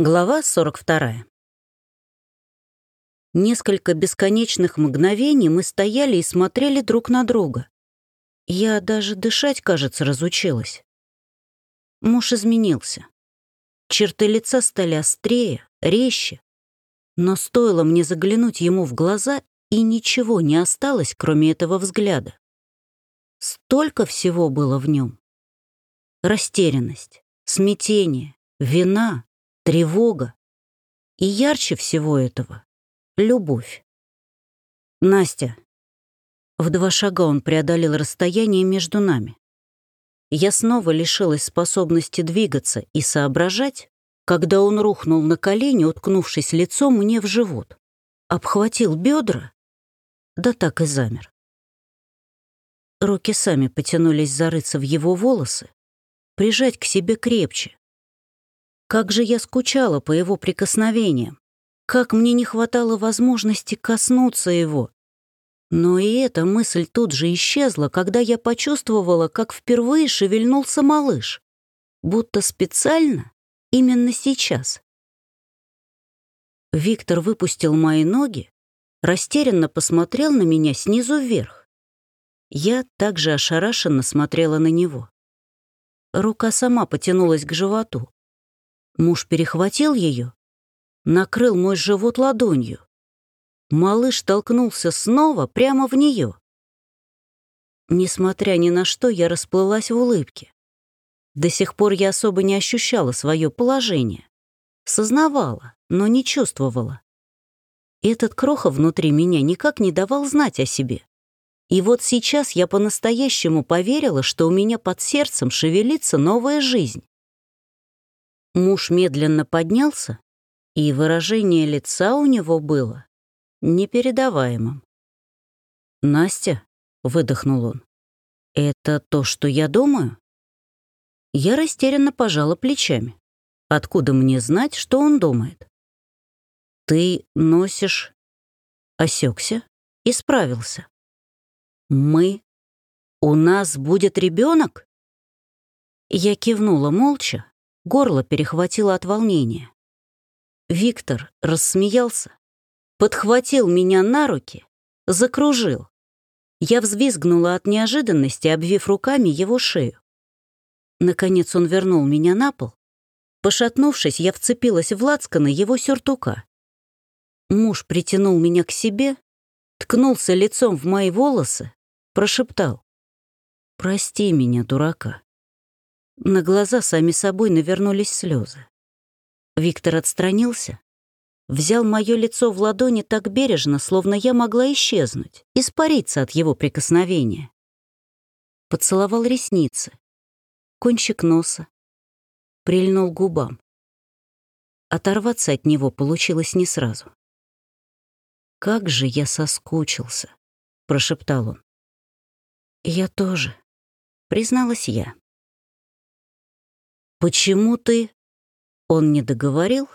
Глава 42. Несколько бесконечных мгновений мы стояли и смотрели друг на друга. Я даже дышать, кажется, разучилась. Муж изменился. Черты лица стали острее, резче. Но стоило мне заглянуть ему в глаза, и ничего не осталось, кроме этого взгляда. Столько всего было в нем. Растерянность, смятение, вина, тревога. И ярче всего этого — любовь. Настя. В два шага он преодолел расстояние между нами. Я снова лишилась способности двигаться и соображать, когда он рухнул на колени, уткнувшись лицом мне в живот. Обхватил бедра, да так и замер. Руки сами потянулись зарыться в его волосы, прижать к себе крепче. Как же я скучала по его прикосновениям, как мне не хватало возможности коснуться его. Но и эта мысль тут же исчезла, когда я почувствовала, как впервые шевельнулся малыш, будто специально именно сейчас. Виктор выпустил мои ноги, растерянно посмотрел на меня снизу вверх. Я также ошарашенно смотрела на него. Рука сама потянулась к животу. Муж перехватил ее, накрыл мой живот ладонью. Малыш толкнулся снова прямо в нее. Несмотря ни на что, я расплылась в улыбке. До сих пор я особо не ощущала свое положение. Сознавала, но не чувствовала. Этот кроха внутри меня никак не давал знать о себе. И вот сейчас я по-настоящему поверила, что у меня под сердцем шевелится новая жизнь. Муж медленно поднялся, и выражение лица у него было непередаваемым. «Настя», — выдохнул он, — «это то, что я думаю?» Я растерянно пожала плечами. Откуда мне знать, что он думает? «Ты носишь...» Осекся и справился. «Мы? У нас будет ребенок? Я кивнула молча, горло перехватило от волнения. Виктор рассмеялся, подхватил меня на руки, закружил. Я взвизгнула от неожиданности, обвив руками его шею. Наконец он вернул меня на пол. Пошатнувшись, я вцепилась в лацканы его сюртука. Муж притянул меня к себе, ткнулся лицом в мои волосы, прошептал. «Прости меня, дурака». На глаза сами собой навернулись слезы. Виктор отстранился, взял мое лицо в ладони так бережно, словно я могла исчезнуть, испариться от его прикосновения. Поцеловал ресницы, кончик носа, прильнул губам. Оторваться от него получилось не сразу. «Как же я соскучился», — прошептал он. «Я тоже», — призналась я. «Почему ты...» Он не договорил,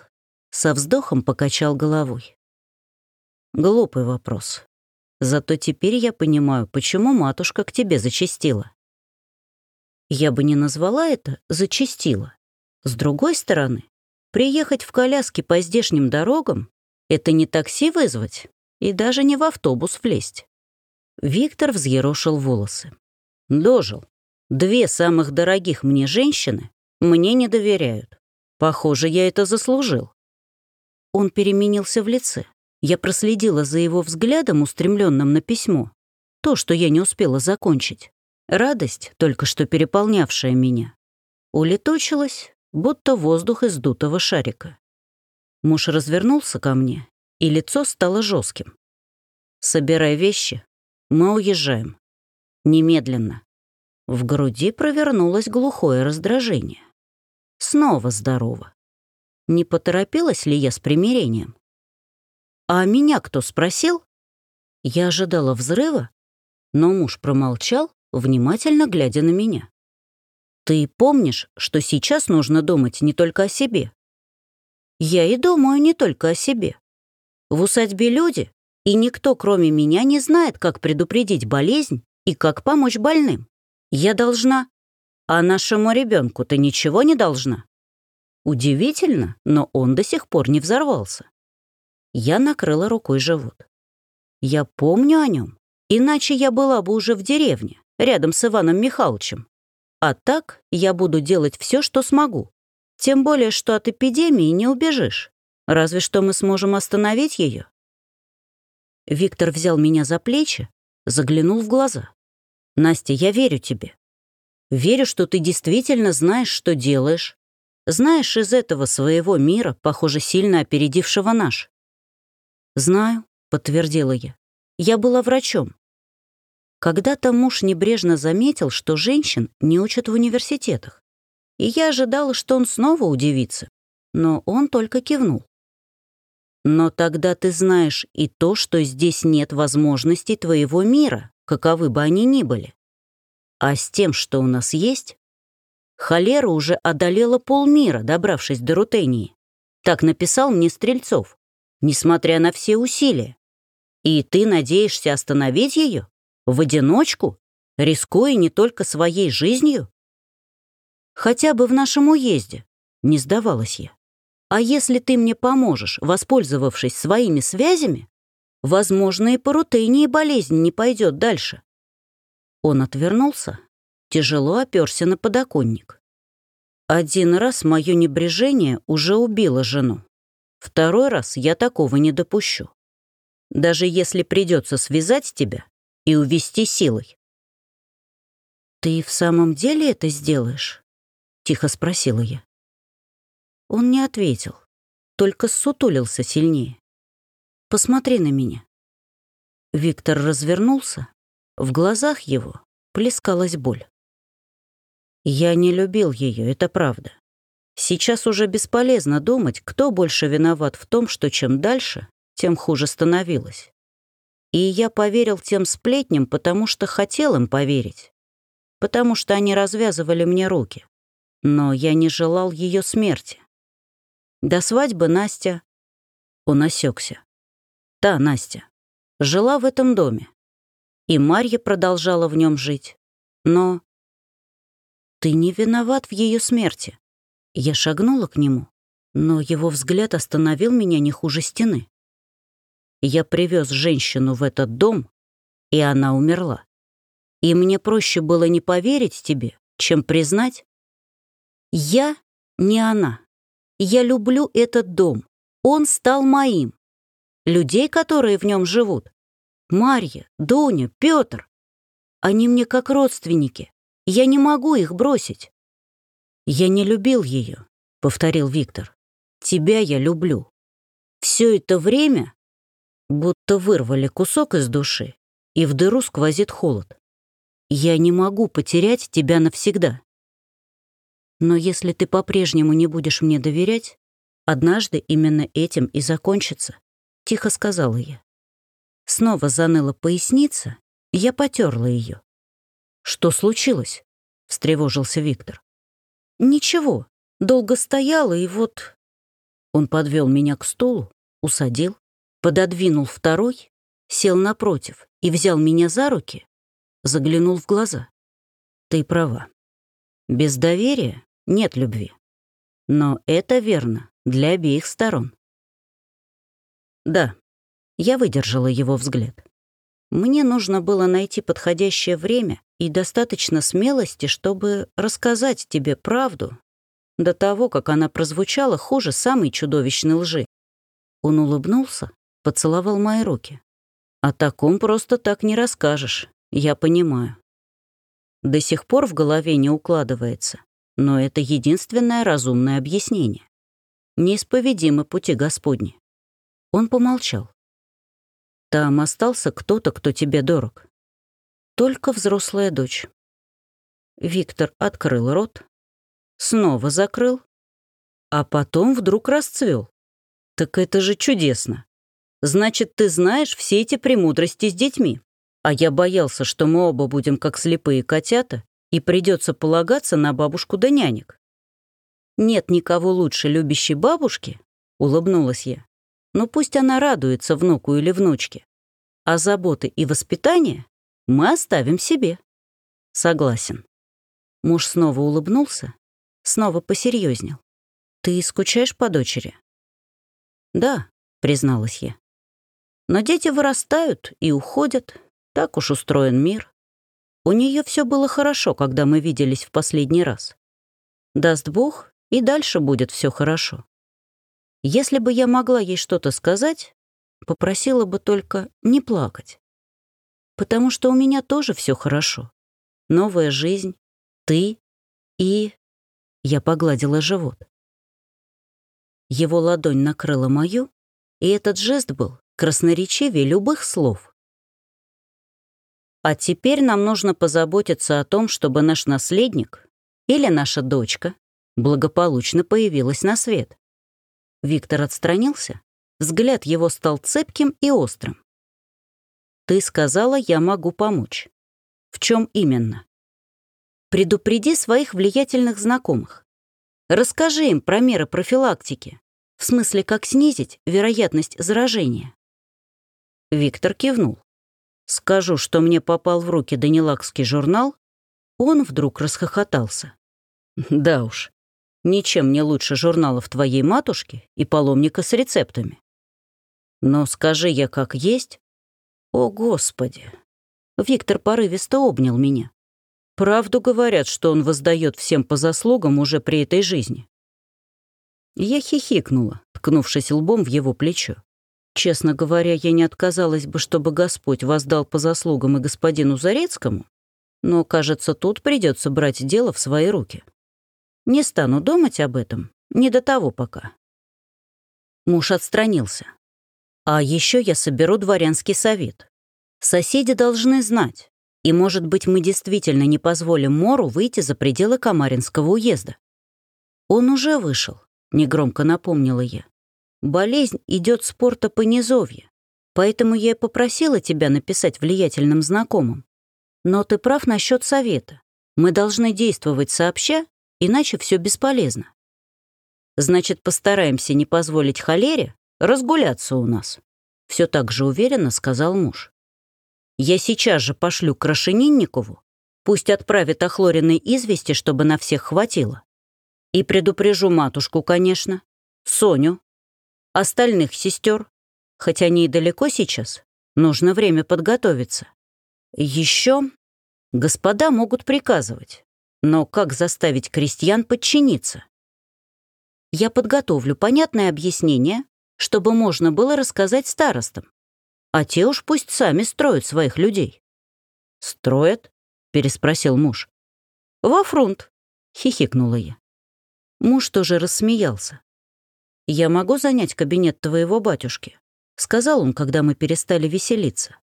со вздохом покачал головой. Глупый вопрос. Зато теперь я понимаю, почему матушка к тебе зачастила. Я бы не назвала это «зачастила». С другой стороны, приехать в коляске по здешним дорогам — это не такси вызвать и даже не в автобус влезть. Виктор взъерошил волосы. Дожил. Две самых дорогих мне женщины мне не доверяют. Похоже, я это заслужил. Он переменился в лице. Я проследила за его взглядом, устремленным на письмо. То, что я не успела закончить. Радость, только что переполнявшая меня, улетучилась, будто воздух из дутого шарика. Муж развернулся ко мне, и лицо стало жестким. «Собирай вещи, мы уезжаем. Немедленно». В груди провернулось глухое раздражение. Снова здорово. Не поторопилась ли я с примирением? А меня кто спросил? Я ожидала взрыва, но муж промолчал, внимательно глядя на меня. «Ты помнишь, что сейчас нужно думать не только о себе?» «Я и думаю не только о себе. В усадьбе люди, и никто, кроме меня, не знает, как предупредить болезнь и как помочь больным. Я должна. А нашему ребенку ты ничего не должна. Удивительно, но он до сих пор не взорвался. Я накрыла рукой живот. Я помню о нем, иначе я была бы уже в деревне, рядом с Иваном Михайловичем. А так я буду делать все, что смогу. Тем более, что от эпидемии не убежишь. Разве что мы сможем остановить ее. Виктор взял меня за плечи, заглянул в глаза. «Настя, я верю тебе. Верю, что ты действительно знаешь, что делаешь. Знаешь из этого своего мира, похоже, сильно опередившего наш». «Знаю», — подтвердила я. «Я была врачом. Когда-то муж небрежно заметил, что женщин не учат в университетах. И я ожидала, что он снова удивится. Но он только кивнул. Но тогда ты знаешь и то, что здесь нет возможностей твоего мира, каковы бы они ни были. А с тем, что у нас есть, холера уже одолела полмира, добравшись до Рутении. Так написал мне Стрельцов, несмотря на все усилия. И ты надеешься остановить ее? В одиночку? Рискуя не только своей жизнью? Хотя бы в нашем уезде, не сдавалась я. А если ты мне поможешь, воспользовавшись своими связями, возможно, и по рутейнии болезнь не пойдет дальше. Он отвернулся, тяжело оперся на подоконник. Один раз мое небрежение уже убило жену. Второй раз я такого не допущу. Даже если придется связать тебя, и увести силой. «Ты в самом деле это сделаешь?» — тихо спросила я. Он не ответил, только сутулился сильнее. «Посмотри на меня». Виктор развернулся, в глазах его плескалась боль. Я не любил ее, это правда. Сейчас уже бесполезно думать, кто больше виноват в том, что чем дальше, тем хуже становилось. И я поверил тем сплетням, потому что хотел им поверить. Потому что они развязывали мне руки. Но я не желал ее смерти. До свадьбы Настя... Он осекся. Та Настя. Жила в этом доме. И Марья продолжала в нем жить. Но... Ты не виноват в ее смерти. Я шагнула к нему, но его взгляд остановил меня не хуже стены. Я привез женщину в этот дом, и она умерла. И мне проще было не поверить тебе, чем признать. Я не она. Я люблю этот дом. Он стал моим. Людей, которые в нем живут. Марья, Дуня, Петр. Они мне как родственники. Я не могу их бросить. Я не любил ее, повторил Виктор. Тебя я люблю. Все это время Будто вырвали кусок из души, и в дыру сквозит холод. Я не могу потерять тебя навсегда. Но если ты по-прежнему не будешь мне доверять, однажды именно этим и закончится, — тихо сказала я. Снова заныла поясница, я потерла ее. «Что случилось?» — встревожился Виктор. «Ничего, долго стояла, и вот...» Он подвел меня к стулу, усадил, пододвинул второй, сел напротив и взял меня за руки, заглянул в глаза. Ты права. Без доверия нет любви. Но это верно для обеих сторон. Да, я выдержала его взгляд. Мне нужно было найти подходящее время и достаточно смелости, чтобы рассказать тебе правду до того, как она прозвучала хуже самой чудовищной лжи. Он улыбнулся, поцеловал мои руки. О таком просто так не расскажешь, я понимаю. До сих пор в голове не укладывается, но это единственное разумное объяснение. Неисповедимы пути Господни. Он помолчал. Там остался кто-то, кто тебе дорог. Только взрослая дочь. Виктор открыл рот, снова закрыл, а потом вдруг расцвел. Так это же чудесно. Значит, ты знаешь все эти премудрости с детьми. А я боялся, что мы оба будем как слепые котята, и придется полагаться на бабушку да нянек. Нет никого лучше любящей бабушки, улыбнулась я. Но пусть она радуется внуку или внучке. А заботы и воспитание мы оставим себе. Согласен. Муж снова улыбнулся, снова посерьезнел. «Ты скучаешь по дочери?» «Да», — призналась я. «Но дети вырастают и уходят. Так уж устроен мир. У нее все было хорошо, когда мы виделись в последний раз. Даст Бог, и дальше будет все хорошо. Если бы я могла ей что-то сказать, попросила бы только не плакать. Потому что у меня тоже все хорошо. Новая жизнь, ты и... Я погладила живот. Его ладонь накрыла мою, и этот жест был красноречивее любых слов. А теперь нам нужно позаботиться о том, чтобы наш наследник или наша дочка благополучно появилась на свет. Виктор отстранился, взгляд его стал цепким и острым. «Ты сказала, я могу помочь. В чем именно?» «Предупреди своих влиятельных знакомых. Расскажи им про меры профилактики, в смысле, как снизить вероятность заражения». Виктор кивнул. «Скажу, что мне попал в руки Данилакский журнал». Он вдруг расхохотался. «Да уж, ничем не лучше журналов твоей матушки и паломника с рецептами. Но скажи я как есть. О, Господи! Виктор порывисто обнял меня. Правду говорят, что он воздает всем по заслугам уже при этой жизни. Я хихикнула, ткнувшись лбом в его плечо. Честно говоря, я не отказалась бы, чтобы Господь воздал по заслугам и господину Зарецкому, но, кажется, тут придется брать дело в свои руки. Не стану думать об этом, не до того пока. Муж отстранился. А еще я соберу дворянский совет. Соседи должны знать, и, может быть, мы действительно не позволим Мору выйти за пределы Камаринского уезда. Он уже вышел, негромко напомнила я. Болезнь идет с порта по низовье, поэтому я и попросила тебя написать влиятельным знакомым. Но ты прав насчет совета. Мы должны действовать сообща иначе все бесполезно. Значит, постараемся не позволить холере разгуляться у нас. Все так же уверенно сказал муж. Я сейчас же пошлю к Рашенинникову, пусть отправит охлоренные извести, чтобы на всех хватило. И предупрежу матушку, конечно, Соню, остальных сестер, хотя они и далеко сейчас, нужно время подготовиться. Еще господа могут приказывать, но как заставить крестьян подчиниться? Я подготовлю понятное объяснение, чтобы можно было рассказать старостам. А те уж пусть сами строят своих людей. «Строят?» — переспросил муж. «Во фронт», — хихикнула я. Муж тоже рассмеялся. «Я могу занять кабинет твоего батюшки?» — сказал он, когда мы перестали веселиться.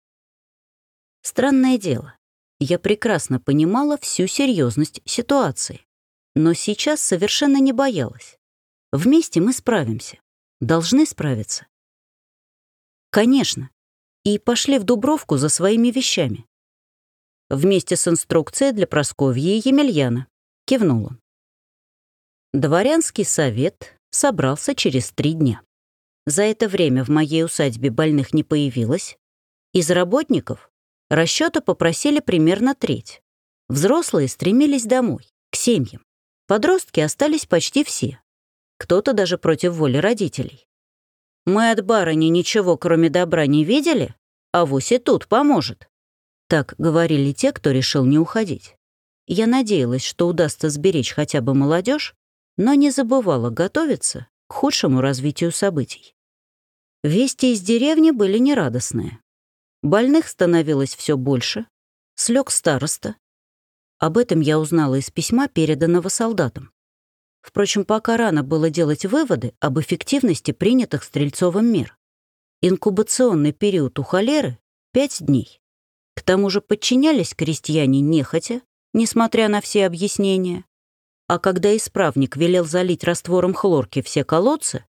Странное дело. Я прекрасно понимала всю серьезность ситуации, но сейчас совершенно не боялась. Вместе мы справимся. Должны справиться. Конечно. И пошли в Дубровку за своими вещами. Вместе с инструкцией для Просковьи и Емельяна. Кивнул он. Дворянский совет собрался через три дня. За это время в моей усадьбе больных не появилось. Из работников Расчета попросили примерно треть. Взрослые стремились домой, к семьям. Подростки остались почти все. Кто-то даже против воли родителей. «Мы от барыни ничего, кроме добра, не видели, а и тут поможет». Так говорили те, кто решил не уходить. Я надеялась, что удастся сберечь хотя бы молодежь, но не забывала готовиться к худшему развитию событий. Вести из деревни были нерадостные. Больных становилось все больше. Слег староста. Об этом я узнала из письма, переданного солдатам. Впрочем, пока рано было делать выводы об эффективности принятых Стрельцовым мер. Инкубационный период у холеры — пять дней. К тому же подчинялись крестьяне нехотя, несмотря на все объяснения. А когда исправник велел залить раствором хлорки все колодцы,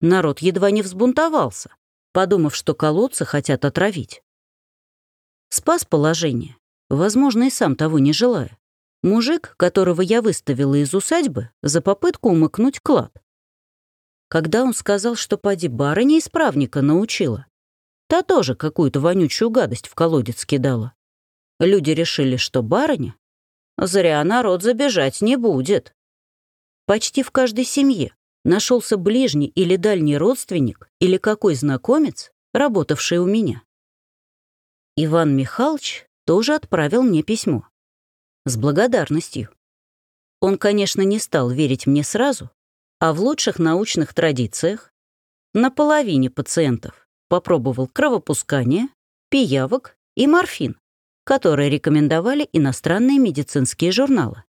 народ едва не взбунтовался, подумав, что колодцы хотят отравить. Спас положение, возможно, и сам того не желая. Мужик, которого я выставила из усадьбы за попытку умыкнуть клад. Когда он сказал, что поди барыня исправника научила, та тоже какую-то вонючую гадость в колодец кидала. Люди решили, что барыня зря народ забежать не будет. Почти в каждой семье нашелся ближний или дальний родственник или какой знакомец, работавший у меня. Иван Михайлович тоже отправил мне письмо. С благодарностью. Он, конечно, не стал верить мне сразу, а в лучших научных традициях на половине пациентов попробовал кровопускание, пиявок и морфин, которые рекомендовали иностранные медицинские журналы.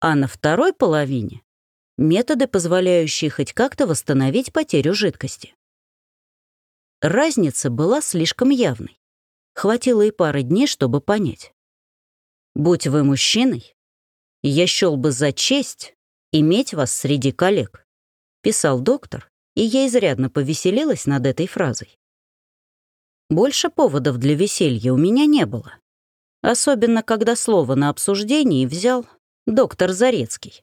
А на второй половине — методы, позволяющие хоть как-то восстановить потерю жидкости. Разница была слишком явной. Хватило и пары дней, чтобы понять. Будь вы мужчиной, я счел бы за честь иметь вас среди коллег, писал доктор, и я изрядно повеселилась над этой фразой. Больше поводов для веселья у меня не было. Особенно, когда слово на обсуждении взял доктор Зарецкий.